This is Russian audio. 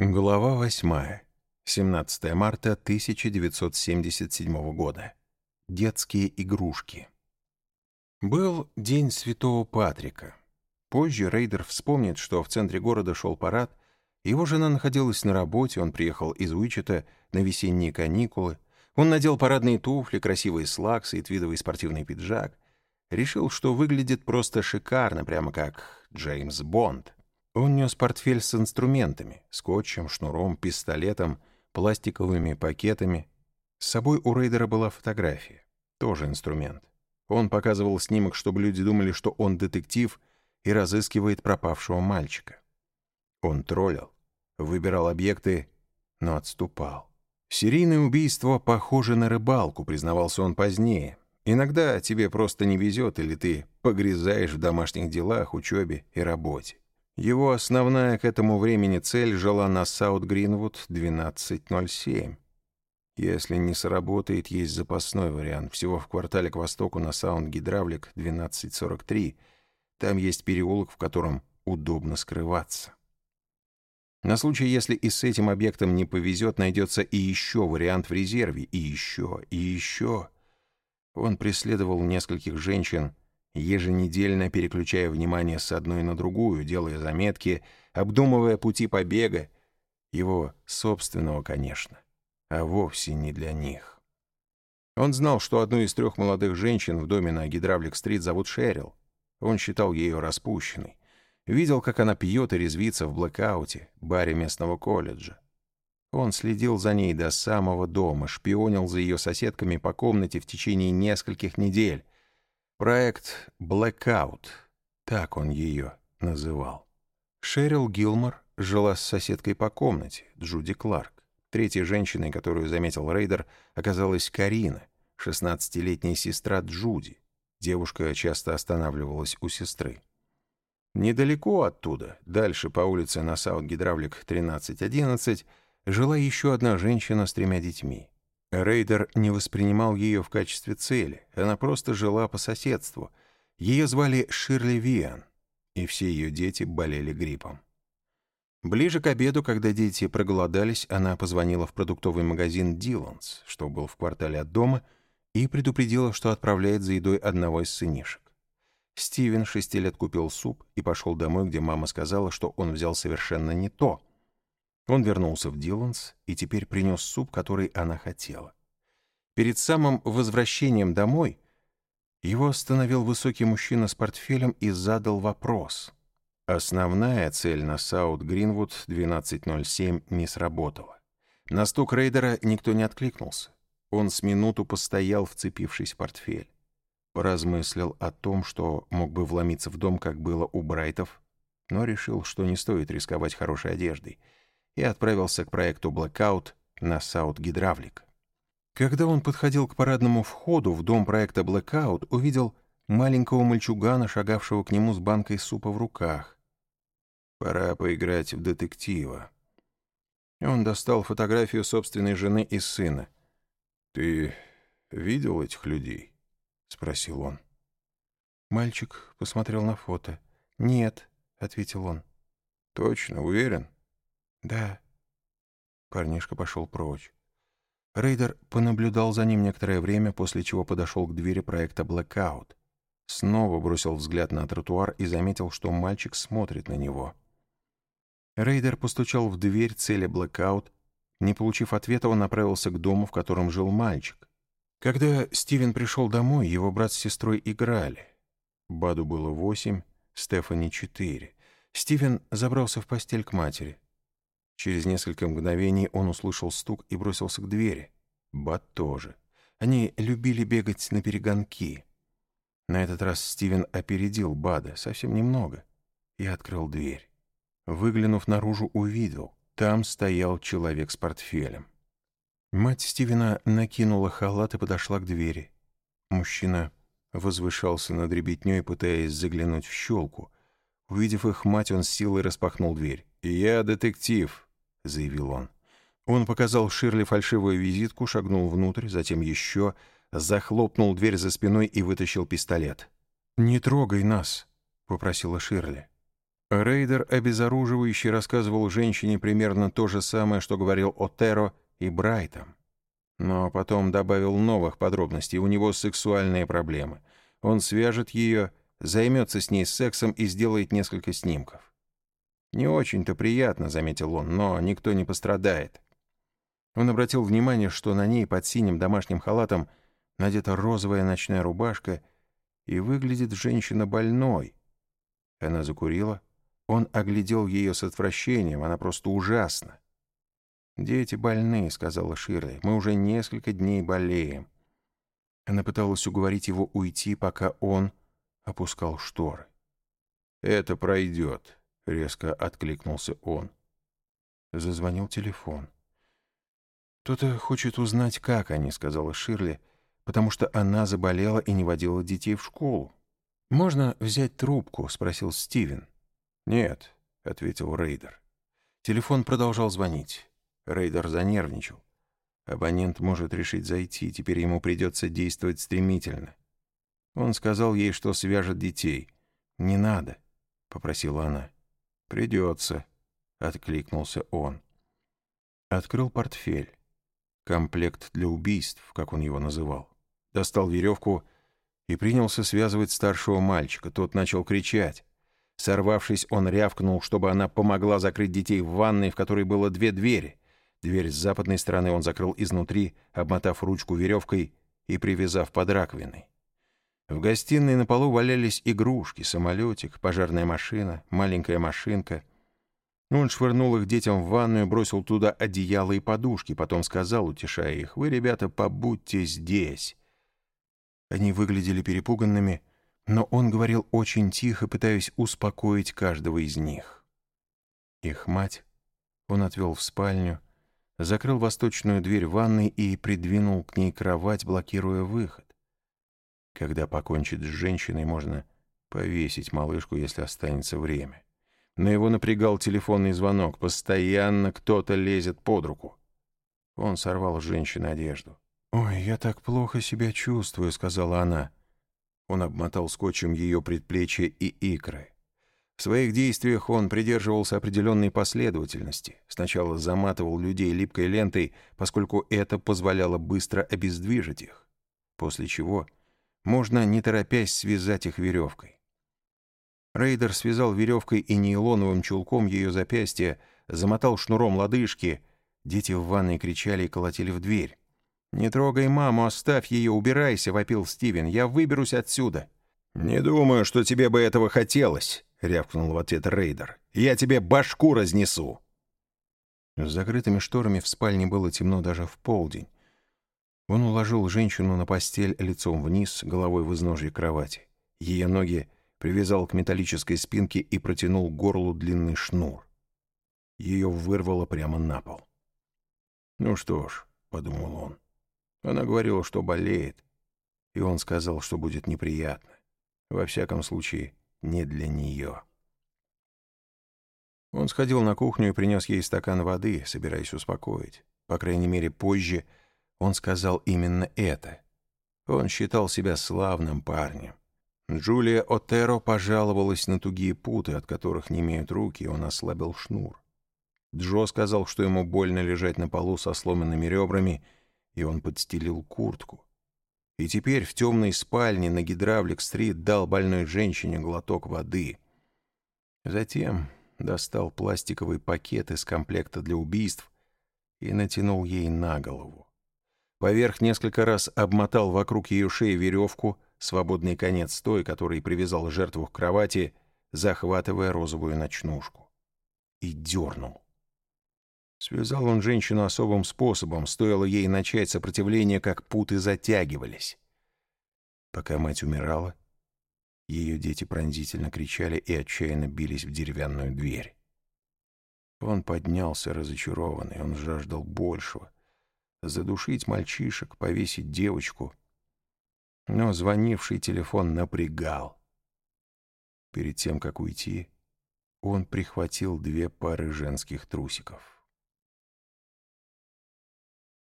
Глава 8. 17 марта 1977 года. Детские игрушки. Был день Святого Патрика. Позже Рейдер вспомнит, что в центре города шел парад, его жена находилась на работе, он приехал из Уичета на весенние каникулы, он надел парадные туфли, красивые слаксы и твидовый спортивный пиджак, решил, что выглядит просто шикарно, прямо как Джеймс Бонд. Он нес портфель с инструментами, скотчем, шнуром, пистолетом, пластиковыми пакетами. С собой у рейдера была фотография, тоже инструмент. Он показывал снимок, чтобы люди думали, что он детектив и разыскивает пропавшего мальчика. Он троллил, выбирал объекты, но отступал. Серийное убийство похоже на рыбалку, признавался он позднее. Иногда тебе просто не везет, или ты погрязаешь в домашних делах, учебе и работе. Его основная к этому времени цель жила на Саут-Гринвуд 1207. Если не сработает, есть запасной вариант. Всего в квартале к востоку на Саунд-Гидравлик 1243. Там есть переулок, в котором удобно скрываться. На случай, если и с этим объектом не повезет, найдется и еще вариант в резерве, и еще, и еще. Он преследовал нескольких женщин, еженедельно переключая внимание с одной на другую, делая заметки, обдумывая пути побега, его собственного, конечно, а вовсе не для них. Он знал, что одну из трех молодых женщин в доме на Гидравлик-стрит зовут Шерил. Он считал ее распущенной. Видел, как она пьет и резвится в блэкауте, баре местного колледжа. Он следил за ней до самого дома, шпионил за ее соседками по комнате в течение нескольких недель, Проект «Blackout», так он ее называл. Шерил Гилмор жила с соседкой по комнате, Джуди Кларк. Третьей женщиной, которую заметил Рейдер, оказалась Карина, 16-летняя сестра Джуди. Девушка часто останавливалась у сестры. Недалеко оттуда, дальше по улице на Саут-Гидравлик 1311, жила еще одна женщина с тремя детьми. Рейдер не воспринимал ее в качестве цели, она просто жила по соседству. Ее звали Ширли Виан, и все ее дети болели гриппом. Ближе к обеду, когда дети проголодались, она позвонила в продуктовый магазин «Диланс», что был в квартале от дома, и предупредила, что отправляет за едой одного из сынишек. Стивен шести лет купил суп и пошел домой, где мама сказала, что он взял совершенно не то — он вернулся в Диланс и теперь принес суп, который она хотела. Перед самым возвращением домой его остановил высокий мужчина с портфелем и задал вопрос. Основная цель на Саут-Гринвуд 1207 не сработала. На стук рейдера никто не откликнулся. Он с минуту постоял, вцепившись в портфель. Поразмыслил о том, что мог бы вломиться в дом, как было у Брайтов, но решил, что не стоит рисковать хорошей одеждой — и отправился к проекту Blackout на Саут-Гидравлик. Когда он подходил к парадному входу в дом проекта Blackout, увидел маленького мальчугана, шагавшего к нему с банкой супа в руках. «Пора поиграть в детектива». Он достал фотографию собственной жены и сына. «Ты видел этих людей?» — спросил он. Мальчик посмотрел на фото. «Нет», — ответил он. «Точно, уверен?» «Да». Парнишка пошел прочь. Рейдер понаблюдал за ним некоторое время, после чего подошел к двери проекта «Блэкаут». Снова бросил взгляд на тротуар и заметил, что мальчик смотрит на него. Рейдер постучал в дверь цели «Блэкаут». Не получив ответа, он направился к дому, в котором жил мальчик. Когда Стивен пришел домой, его брат с сестрой играли. Баду было восемь, Стефани — четыре. Стивен забрался в постель к матери. Через несколько мгновений он услышал стук и бросился к двери. Бат тоже. Они любили бегать на перегонки. На этот раз Стивен опередил Бада совсем немного и открыл дверь. Выглянув наружу, увидел. Там стоял человек с портфелем. Мать Стивена накинула халат и подошла к двери. Мужчина возвышался над ребятней, пытаясь заглянуть в щелку. Увидев их мать, он с силой распахнул дверь. «Я детектив», — заявил он. Он показал Ширли фальшивую визитку, шагнул внутрь, затем еще, захлопнул дверь за спиной и вытащил пистолет. «Не трогай нас», — попросила Ширли. Рейдер обезоруживающе рассказывал женщине примерно то же самое, что говорил Отеро и Брайтом. Но потом добавил новых подробностей. У него сексуальные проблемы. Он свяжет ее, займется с ней сексом и сделает несколько снимков. «Не очень-то приятно», — заметил он, — «но никто не пострадает». Он обратил внимание, что на ней под синим домашним халатом надета розовая ночная рубашка, и выглядит женщина больной. Она закурила. Он оглядел ее с отвращением, она просто ужасна. «Дети больны», — сказала Ширли. «Мы уже несколько дней болеем». Она пыталась уговорить его уйти, пока он опускал шторы. «Это пройдет», — резко откликнулся он. Зазвонил телефон. «Кто-то хочет узнать, как они», — сказала Ширли, «потому что она заболела и не водила детей в школу». «Можно взять трубку?» — спросил Стивен. «Нет», — ответил Рейдер. Телефон продолжал звонить. Рейдер занервничал. Абонент может решить зайти, теперь ему придется действовать стремительно. Он сказал ей, что свяжет детей. «Не надо», — попросила она. «Придется», — откликнулся он. Открыл портфель. Комплект для убийств, как он его называл. Достал веревку и принялся связывать старшего мальчика. Тот начал кричать. Сорвавшись, он рявкнул, чтобы она помогла закрыть детей в ванной, в которой было две двери. Дверь с западной стороны он закрыл изнутри, обмотав ручку веревкой и привязав под раковиной. В гостиной на полу валялись игрушки, самолетик, пожарная машина, маленькая машинка. Он швырнул их детям в ванную, бросил туда одеяло и подушки, потом сказал, утешая их, «Вы, ребята, побудьте здесь». Они выглядели перепуганными, но он говорил очень тихо, пытаясь успокоить каждого из них. Их мать он отвел в спальню, закрыл восточную дверь ванной и придвинул к ней кровать, блокируя выход. Когда покончит с женщиной, можно повесить малышку, если останется время. Но его напрягал телефонный звонок. Постоянно кто-то лезет под руку. Он сорвал с женщины одежду. «Ой, я так плохо себя чувствую», — сказала она. Он обмотал скотчем ее предплечья и икры. В своих действиях он придерживался определенной последовательности. Сначала заматывал людей липкой лентой, поскольку это позволяло быстро обездвижить их. После чего можно, не торопясь, связать их веревкой. Рейдер связал веревкой и нейлоновым чулком ее запястье, замотал шнуром лодыжки. Дети в ванной кричали и колотили в дверь. «Не трогай маму, оставь ее, убирайся», — вопил Стивен. «Я выберусь отсюда». «Не думаю, что тебе бы этого хотелось», — рявкнул в ответ Рейдер. «Я тебе башку разнесу!» С закрытыми шторами в спальне было темно даже в полдень. Он уложил женщину на постель лицом вниз, головой в изножье кровати. Ее ноги привязал к металлической спинке и протянул к горлу длинный шнур. Ее вырвало прямо на пол. «Ну что ж», — подумал он, — она говорила, что болеет, и он сказал, что будет неприятно. Во всяком случае, не для нее. Он сходил на кухню и принес ей стакан воды, собираясь успокоить. По крайней мере, позже он сказал именно это. Он считал себя славным парнем. Джулия Отеро пожаловалась на тугие путы, от которых не имеют руки, и он ослабил шнур. Джо сказал, что ему больно лежать на полу со сломанными ребрами, и он подстелил куртку. И теперь в темной спальне на Гидравлик-стрит дал больной женщине глоток воды. Затем достал пластиковый пакет из комплекта для убийств и натянул ей на голову. Поверх несколько раз обмотал вокруг ее шеи веревку, свободный конец той, который привязал жертву к кровати, захватывая розовую ночнушку. И дернул. Связал он женщину особым способом, стоило ей начать сопротивление, как путы затягивались. Пока мать умирала, ее дети пронзительно кричали и отчаянно бились в деревянную дверь. Он поднялся разочарованный, он жаждал большего. Задушить мальчишек, повесить девочку. Но звонивший телефон напрягал. Перед тем, как уйти, он прихватил две пары женских трусиков.